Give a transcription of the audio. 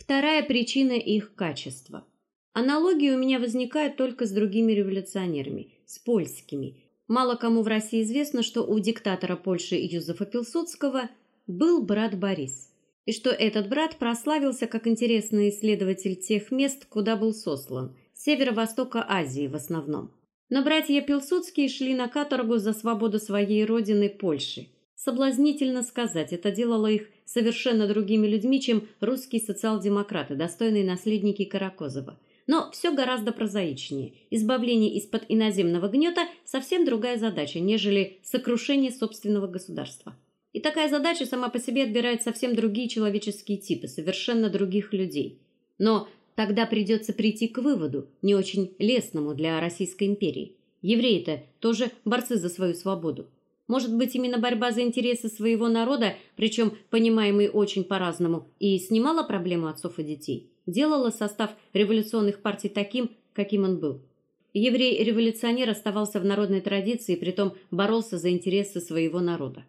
Вторая причина их качества. Аналогии у меня возникают только с другими революционерами, с польскими. Мало кому в России известно, что у диктатора Польши Юзефа Пилсудского был брат Борис, и что этот брат прославился как интересный исследователь тех мест, куда был сослан, северо-востока Азии в основном. Но братья Пилсудские шли на каторгу за свободу своей родины Польши. Соблазнительно сказать, это делало их совершенно другими людьми, чем русские социал-демократы, достойные наследники Каракозова. Но все гораздо прозаичнее. Избавление из-под иноземного гнета совсем другая задача, нежели сокрушение собственного государства. И такая задача сама по себе отбирает совсем другие человеческие типы, совершенно других людей. Но тогда придется прийти к выводу, не очень лестному для Российской империи. Евреи-то тоже борцы за свою свободу. Может быть, именно борьба за интересы своего народа, причем понимаемый очень по-разному, и снимала проблему отцов и детей делало состав революционных партий таким, каким он был. Еврей-революционер оставался в народной традиции, притом боролся за интересы своего народа.